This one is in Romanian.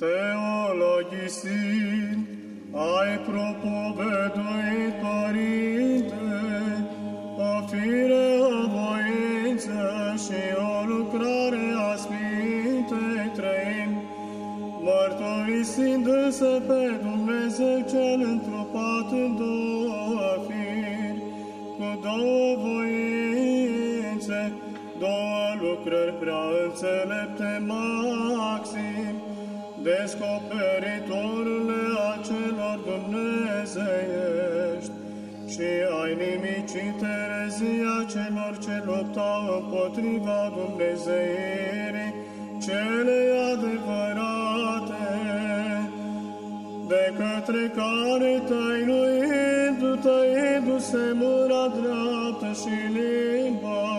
Teologisind, ai propovăduit, Părinte, o fire, o voință și o lucrare a Sfintei Trăim, mărturisind însă pe Dumnezeu cel întrupat în două firi, cu două voințe, două lucrări prea înțelepte maxim, descoperitorule acelor dumnezeiești și ai nimicit erezia celor ce luptau împotriva Dumnezeirii cele adevărate, de către care tăinuindu, tăindu-se mâna dreaptă și liniște,